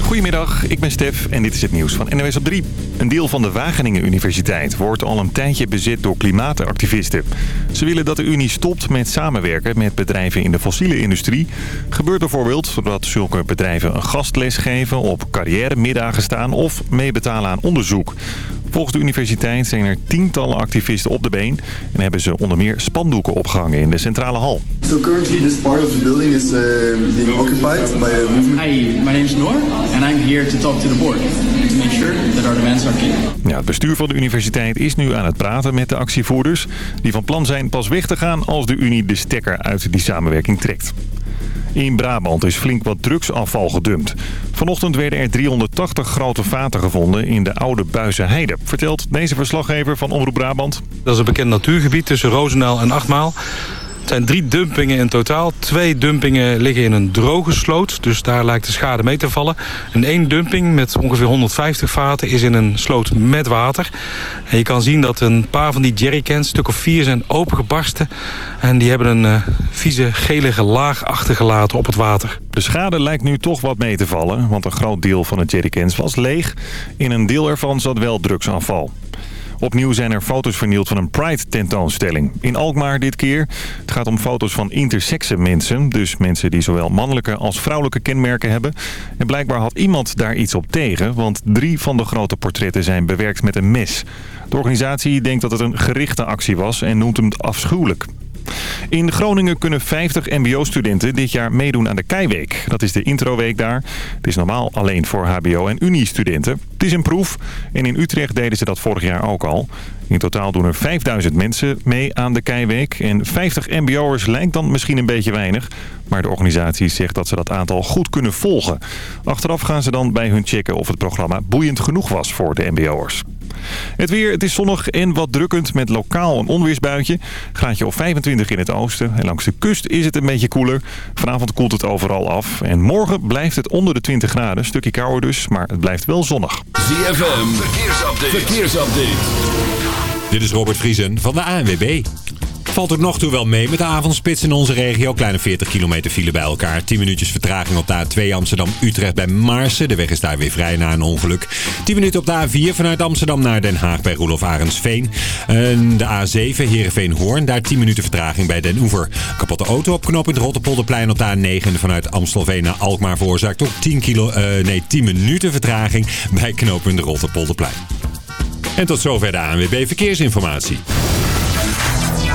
Goedemiddag, ik ben Stef en dit is het nieuws van NWS op 3. Een deel van de Wageningen Universiteit wordt al een tijdje bezit door klimaatactivisten. Ze willen dat de Unie stopt met samenwerken met bedrijven in de fossiele industrie. Gebeurt bijvoorbeeld doordat zulke bedrijven een gastles geven, op carrière-middagen staan of meebetalen aan onderzoek. Volgens de universiteit zijn er tientallen activisten op de been en hebben ze onder meer spandoeken opgehangen in de centrale hal. So currently this part of the building is uh, being occupied by a movement. Hi, my name is Noor and I'm here to talk to the board to make sure that our demands are clear. Ja, het bestuur van de universiteit is nu aan het praten met de actievoerders... die van plan zijn pas weg te gaan als de Unie de stekker uit die samenwerking trekt. In Brabant is flink wat drugsafval gedumpt. Vanochtend werden er 380 grote vaten gevonden in de oude Buizenheide. Vertelt deze verslaggever van Omroep Brabant. Dat is een bekend natuurgebied tussen Roosendaal en Achtmaal. Het zijn drie dumpingen in totaal. Twee dumpingen liggen in een droge sloot, dus daar lijkt de schade mee te vallen. En één dumping met ongeveer 150 vaten is in een sloot met water. En je kan zien dat een paar van die jerrycans, stuk of vier, zijn opengebarsten. En die hebben een uh, vieze, gelige laag achtergelaten op het water. De schade lijkt nu toch wat mee te vallen, want een groot deel van de jerrycans was leeg. In een deel ervan zat wel drugsafval. Opnieuw zijn er foto's vernield van een Pride-tentoonstelling. In Alkmaar dit keer. Het gaat om foto's van intersexe mensen. Dus mensen die zowel mannelijke als vrouwelijke kenmerken hebben. En blijkbaar had iemand daar iets op tegen. Want drie van de grote portretten zijn bewerkt met een mes. De organisatie denkt dat het een gerichte actie was en noemt hem afschuwelijk. In Groningen kunnen 50 mbo-studenten dit jaar meedoen aan de Keiweek. Dat is de introweek daar. Het is normaal alleen voor hbo- en uni-studenten. Het is een proef en in Utrecht deden ze dat vorig jaar ook al. In totaal doen er 5000 mensen mee aan de Keiweek. En 50 mbo'ers lijkt dan misschien een beetje weinig. Maar de organisatie zegt dat ze dat aantal goed kunnen volgen. Achteraf gaan ze dan bij hun checken of het programma boeiend genoeg was voor de mbo'ers. Het weer, het is zonnig en wat drukkend met lokaal een onweersbuitje. Graadje of 25 in het oosten. En langs de kust is het een beetje koeler. Vanavond koelt het overal af. En morgen blijft het onder de 20 graden. Stukje kouder dus, maar het blijft wel zonnig. ZFM, verkeersupdate. verkeersupdate. Dit is Robert Vriesen van de ANWB. Valt er nog toe wel mee met de avondspits in onze regio. Kleine 40 kilometer file bij elkaar. 10 minuutjes vertraging op de A2 Amsterdam-Utrecht bij Marsen. De weg is daar weer vrij na een ongeluk. 10 minuten op de A4 vanuit Amsterdam naar Den Haag bij Roelof Arendsveen. En de A7 Heerenveen-Hoorn. Daar 10 minuten vertraging bij Den Oever. Kapotte auto op knooppunt Rotterpolderplein op de A9 vanuit Amstelveen naar Alkmaar veroorzaakt ook 10, kilo, uh, nee, 10 minuten vertraging bij knooppunt Rotterpolderplein. En tot zover de ANWB Verkeersinformatie.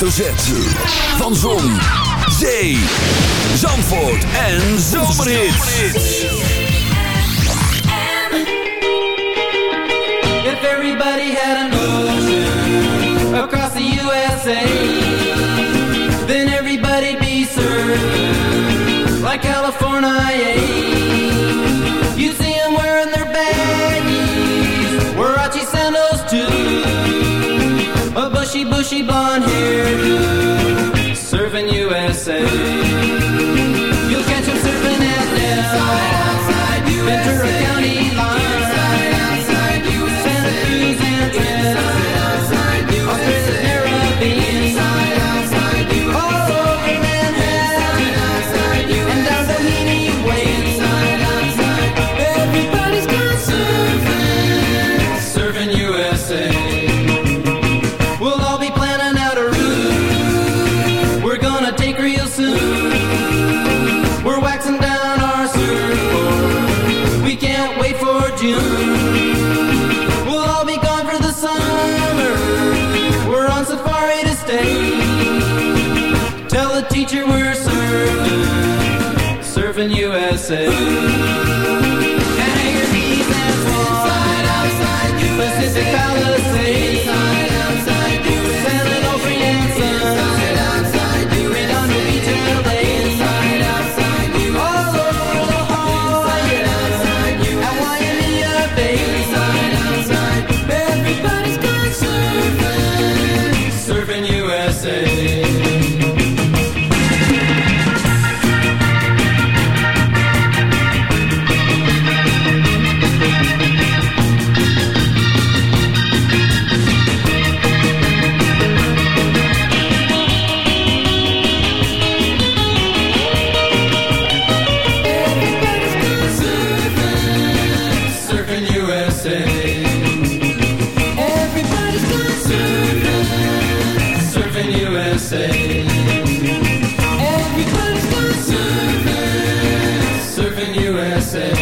Hoofdletter. USA. Ooh, and I hear bees and swans right outside you. Pacific Palace. say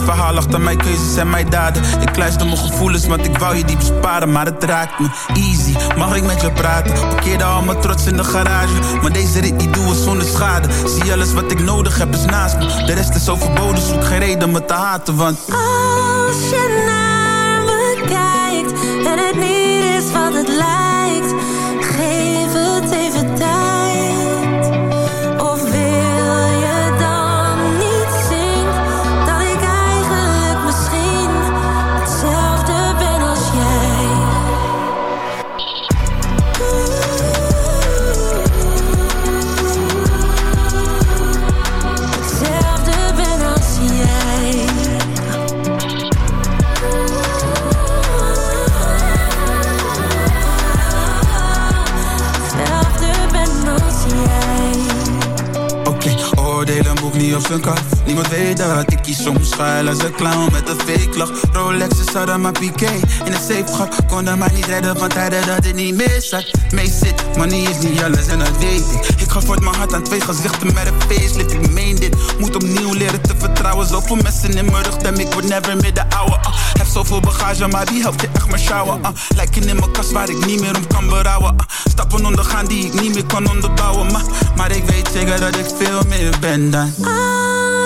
Het verhaal achter mijn keuzes en mijn daden. Ik luister mijn gevoelens, want ik wou je die besparen. Maar het raakt me easy, mag ik met je praten? Parkeerde al mijn trots in de garage. Maar deze rit niet doen zonder schade. Zie alles wat ik nodig heb is naast me. De rest is overbodig, zoek geen reden me te haten. Want Niemand weet dat ik kies soms schuil als een clown met een fake lach. Rolexes hadden maar piqué in een safe gat. Konden mij niet redden van tijden dat het niet meer zat. Mee zit, money is niet alles en dat weet ik. Ik ga voor mijn hart aan twee gezichten met een facelift. Ik meen dit, moet opnieuw leren te vertrouwen. Zoveel messen in mijn rug, dem ik word never meer de ouwe. ah. heb zoveel bagage, maar wie helpt je echt maar sjouwen? ah. Lijken in mijn kast waar ik niet meer om kan berouwen. ah. Stappen ondergaan die ik niet meer kan onderbouwen. Maar, maar ik weet zeker dat ik veel meer ben dan.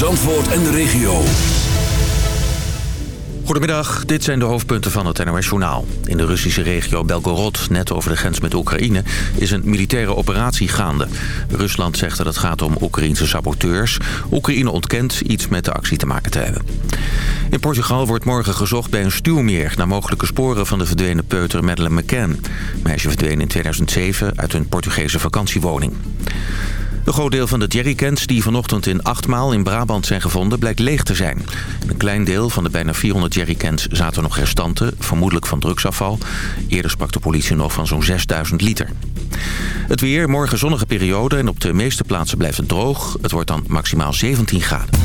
Zandvoort en de regio. Goedemiddag, dit zijn de hoofdpunten van het NOS-journaal. In de Russische regio Belgorod, net over de grens met Oekraïne... is een militaire operatie gaande. Rusland zegt dat het gaat om Oekraïnse saboteurs. Oekraïne ontkent iets met de actie te maken te hebben. In Portugal wordt morgen gezocht bij een stuwmeer... naar mogelijke sporen van de verdwenen peuter Madeleine McCann. Meisje verdween in 2007 uit een Portugese vakantiewoning. Een groot deel van de jerrycans die vanochtend in Achtmaal in Brabant zijn gevonden... blijkt leeg te zijn. Een klein deel van de bijna 400 jerrycans zaten nog restanten... vermoedelijk van drugsafval. Eerder sprak de politie nog van zo'n 6000 liter. Het weer, morgen zonnige periode en op de meeste plaatsen blijft het droog. Het wordt dan maximaal 17 graden.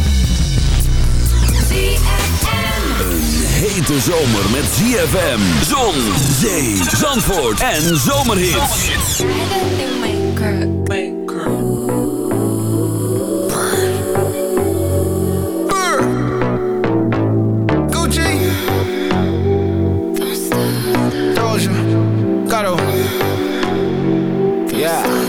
Een hete zomer met ZFM, zon, zee, zandvoort en zomerhits. Gato. Yeah.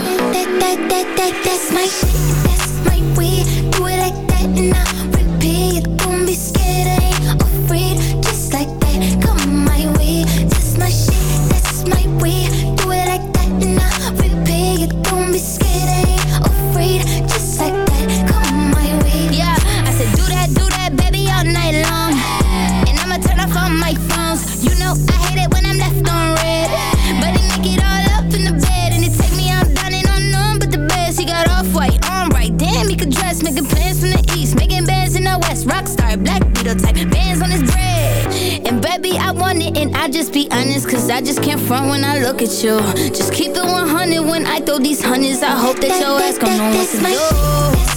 Making plans from the east, making bands in the west. Rockstar, black beetle type, bands on his bread. And baby, I want it and I just be honest, cause I just can't front when I look at you. Just keep it 100 when I throw these hundreds. I hope that your ass gon' know what to do.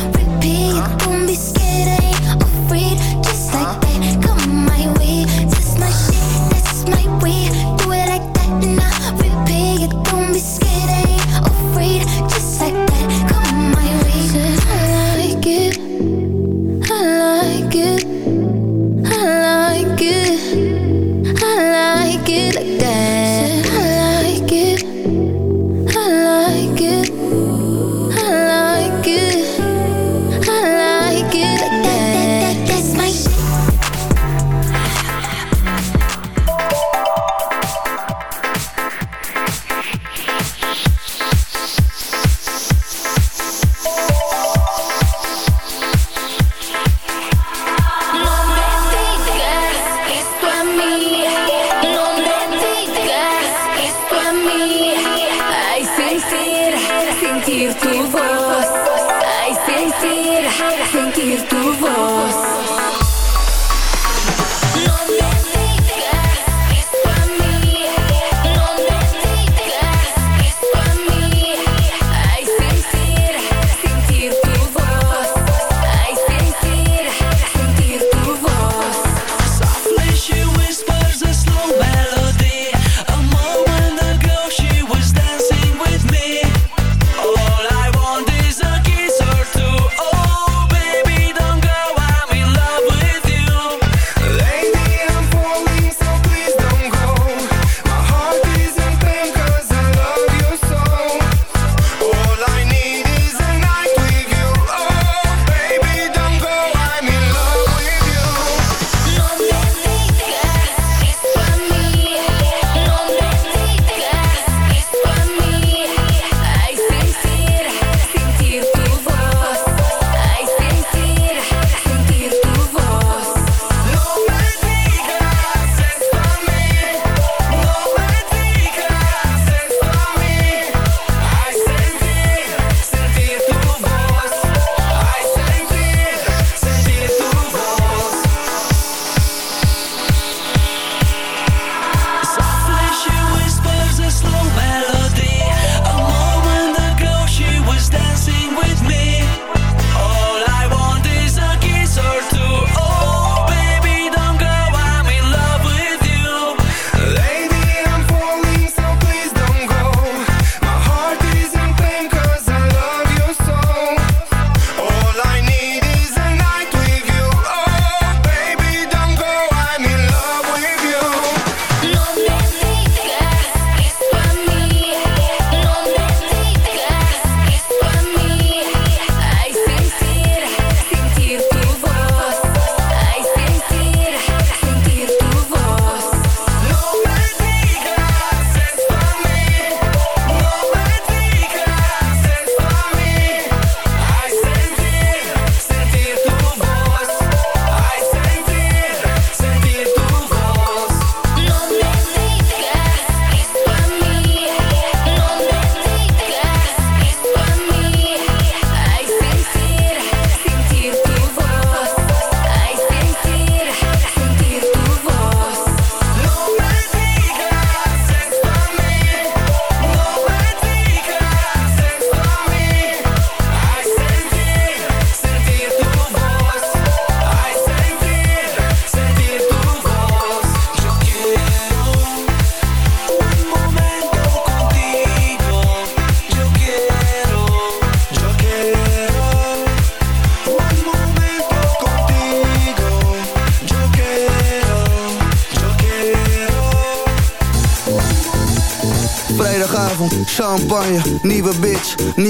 virtuoso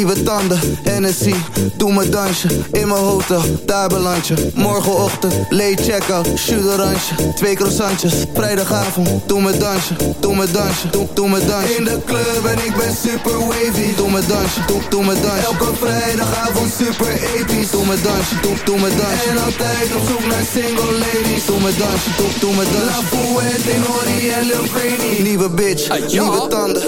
nieuwe tanden, Hennessy, doe me dansje, in mijn hotel, daar beland je. Morgenochtend, late check-out, sugarantje, twee croissantjes. Vrijdagavond, doe me dansje, doe me dansje, doe, doe me dansje. In de club en ik ben super wavy, doe me dansje, doe, doe me dansje. Elke vrijdagavond super episch, doe me dansje, doe, doe me dansje. En altijd op zoek naar single ladies, doe me dansje, doe, doe me dansje. La Fuente, Nori en Lil Craney. Nieuwe bitch, nieuwe tanden.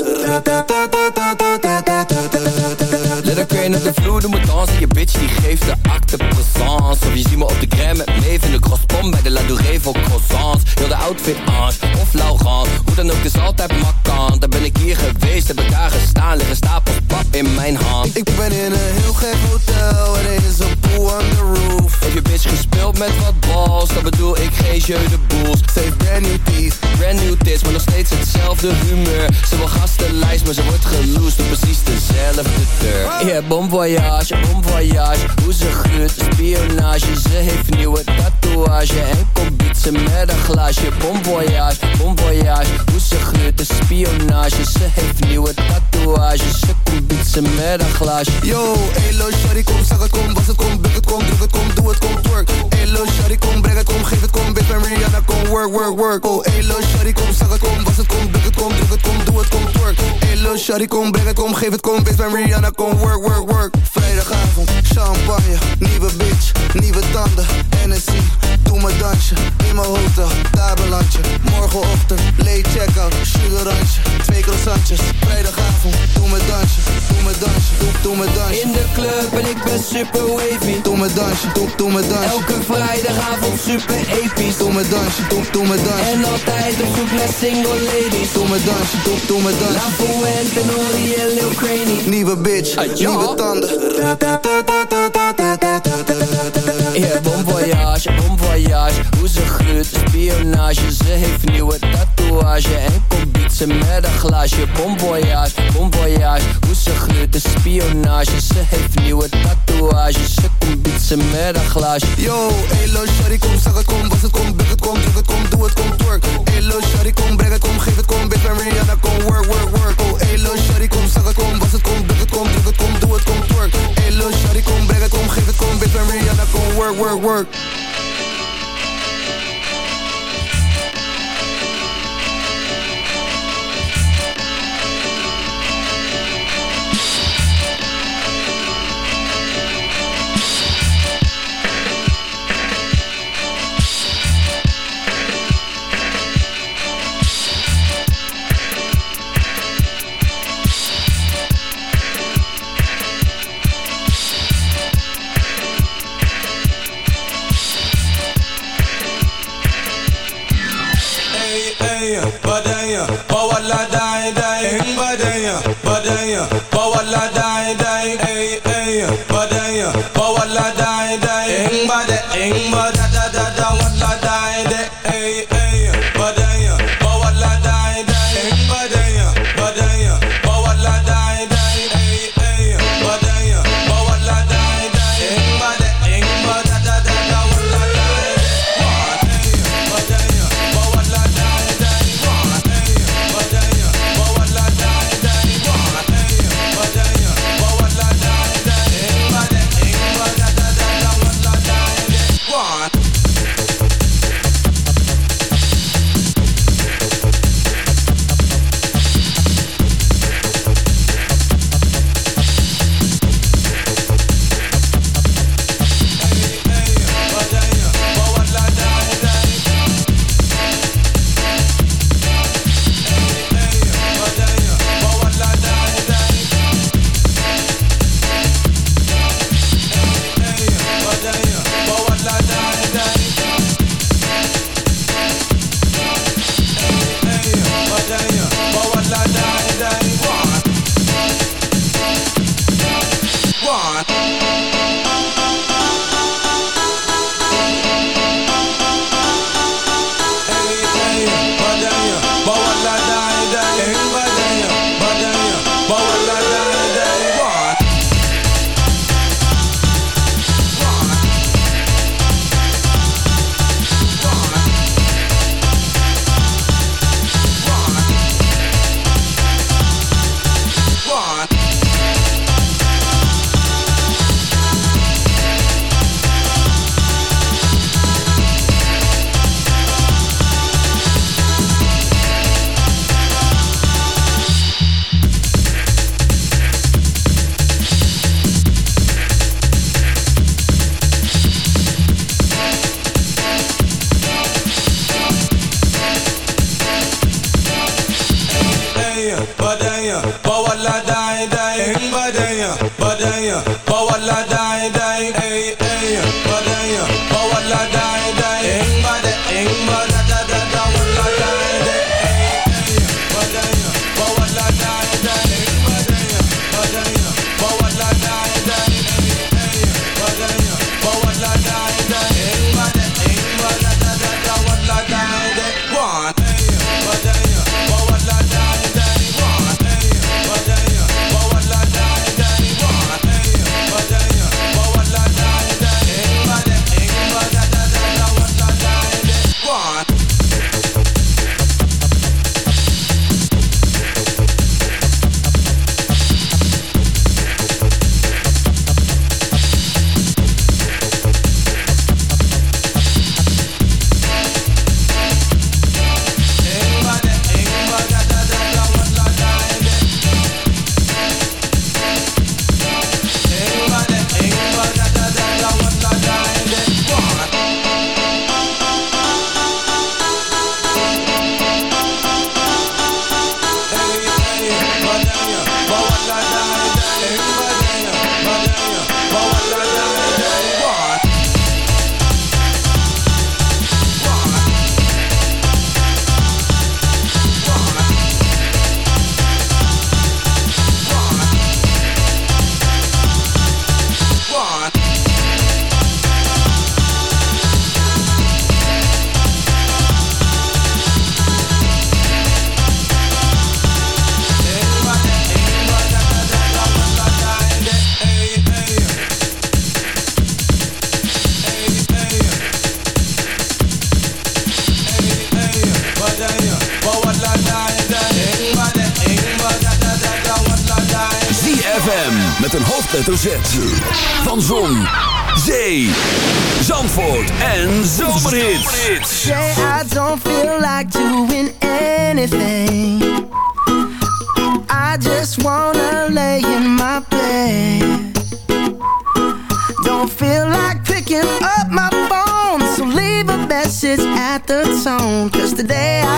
Let her crane op de vloer, doe me dansen Je bitch die geeft de acte présence. Of je ziet me op de gram met de crosspom Bij de La Douree voor croissants. Heel de outfit Ange of Laurent. Hoe dan ook, is altijd makkant. Daar ben ik hier geweest, heb ik daar gestaan. Liggen stapels pap in mijn hand. Ik ben in een heel gek hotel er is een pool on the roof. Heb je bitch gespeeld met wat balls? Dan bedoel ik geen jeu de boels heeft brand new teeth. Brand new tits, maar nog steeds hetzelfde humeur. Ze wil gastenlijst, maar ze wordt geloosd Op precies dezelfde deur Yeah, bon voyage, bon voyage Hoe ze gluurt, spionage Ze heeft nieuwe tatoeage En komt bietsen met een glaasje Bon voyage, bon voyage Hoe ze gluurt, de spionage Ze heeft nieuwe tatoeage Ze komt bietsen met een glaasje Yo, elo, shawty, kom, zag het, kom, was het, kom, buk het, kom, druk het, kom, doe het, kom, twerk Elo, shawty, kom, breng het, kom, geef het, kom, bitch, ben Rihanna, kom, work, work, work Oh, elo, shawty, kom, zag het, kom, was het, kom, buk het, kom, druk het, kom, doe het, kom, twerk Elo, shawty, kom, breng het, kom, geef het, kom, bitch, ben Rihanna, kom, work, work, work. Vrijdagavond, champagne, nieuwe bitch, nieuwe tanden, Hennessy Doe me dansje, in mijn hotel, daar beland je Morgenochtend, late check-out, sugarantje, twee croissantjes. Vrijdagavond, doe me dansje, doe me dansje, doe, doe me dansje. In de club en ik ben super wavy. Doe me dansje, doe, doe me dansje. Elke vrijdagavond super episch. Doe me dansje, doe, doe me dansje. En altijd op zoek naar single ladies. Doe me dansje, doe, doe me dansje. La Fuente, Nori en Lil Craney Nieuwe bitch, nieuwe tanden. Yeah, bon voyage, bon voyage. Hoe ze gluurt, spionage. Ze heeft nieuwe tatoeage En komt bietsen met een glaasje. Bon voyage, bon Hoe ze gluurt, de spionage. Ze heeft nieuwe tatoeage. Ze komt bietsen met een glaasje. Yo, elo, shawty, kom, zag het, kom, was het, kom, druk het, work, work, work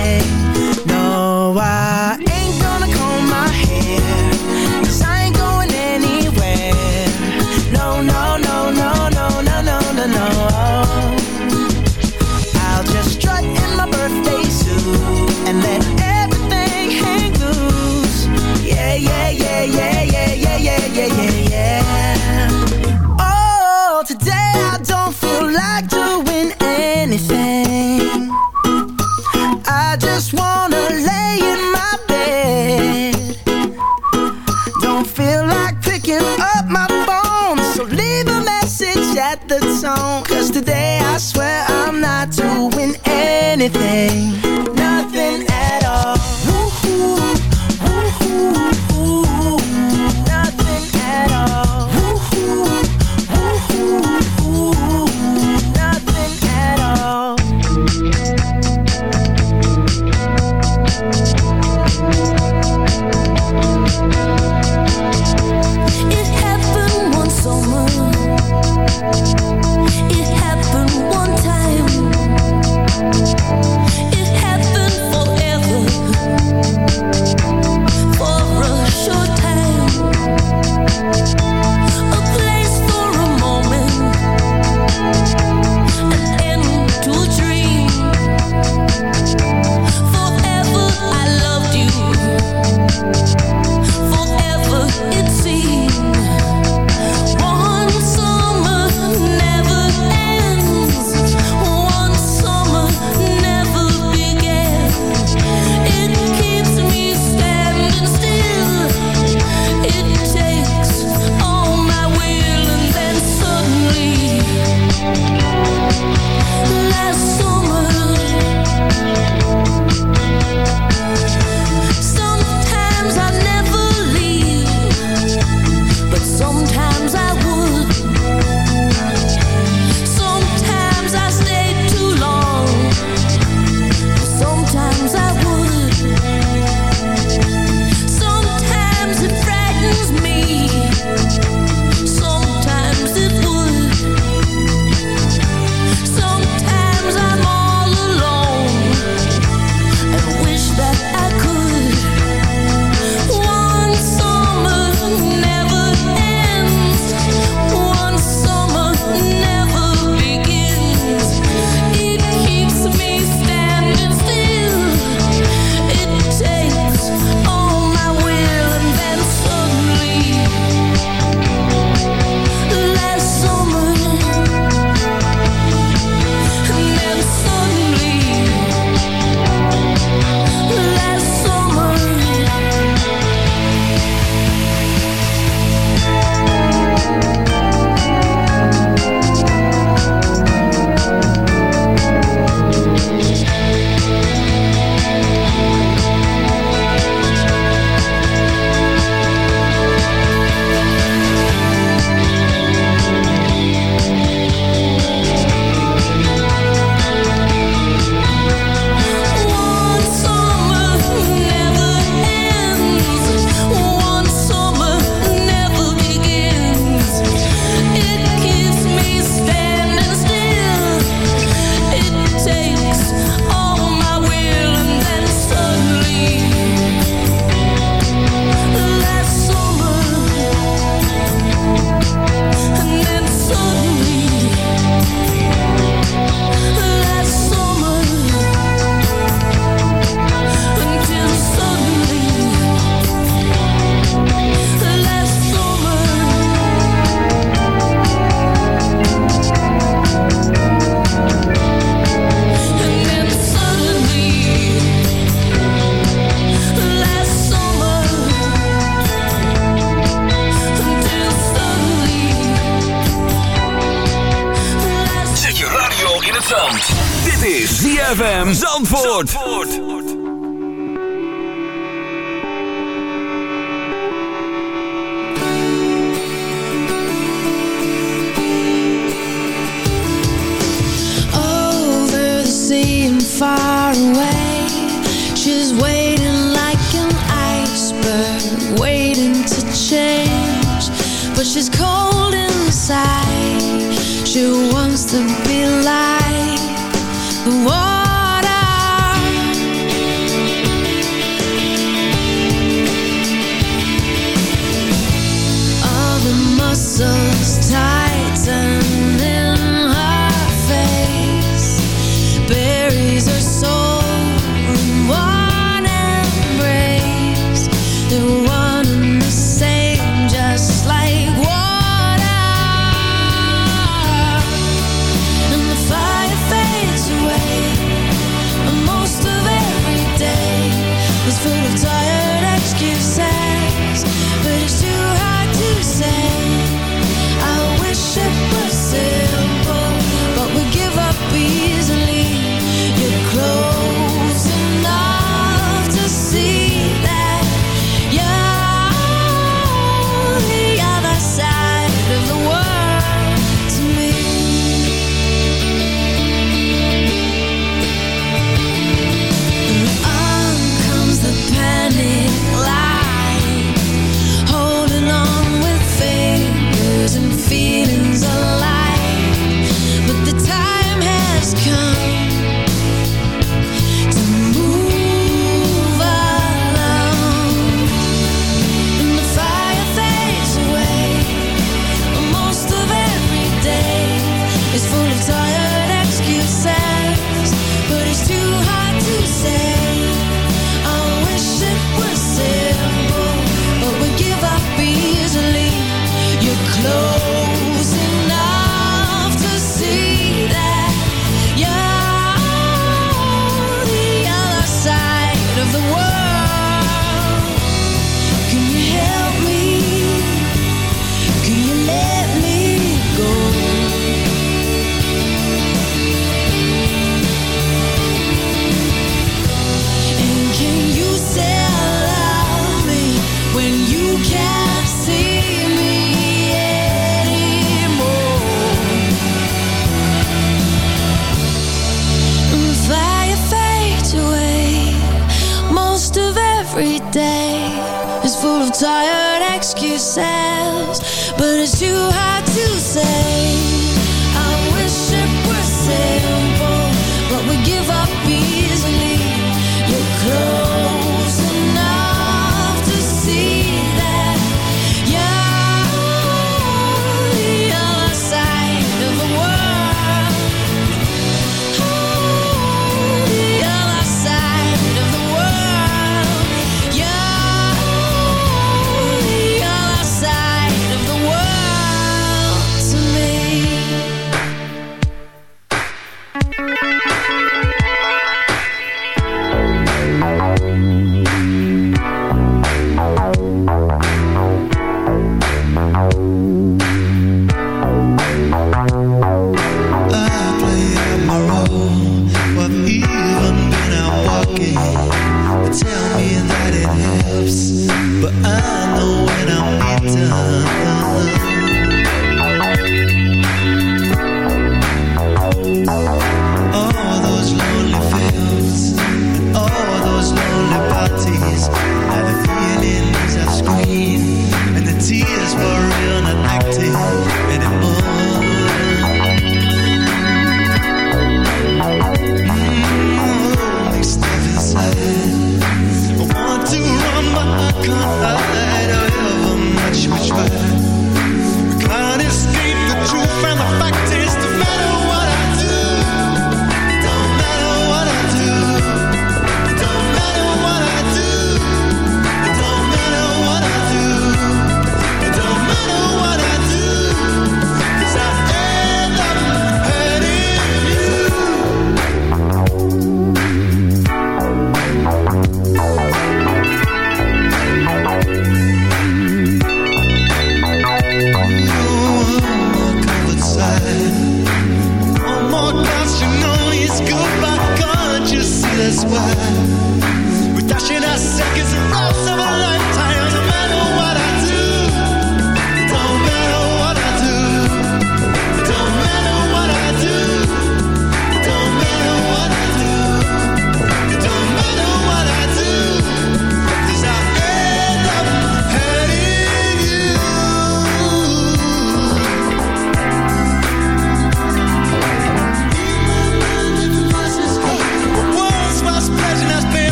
night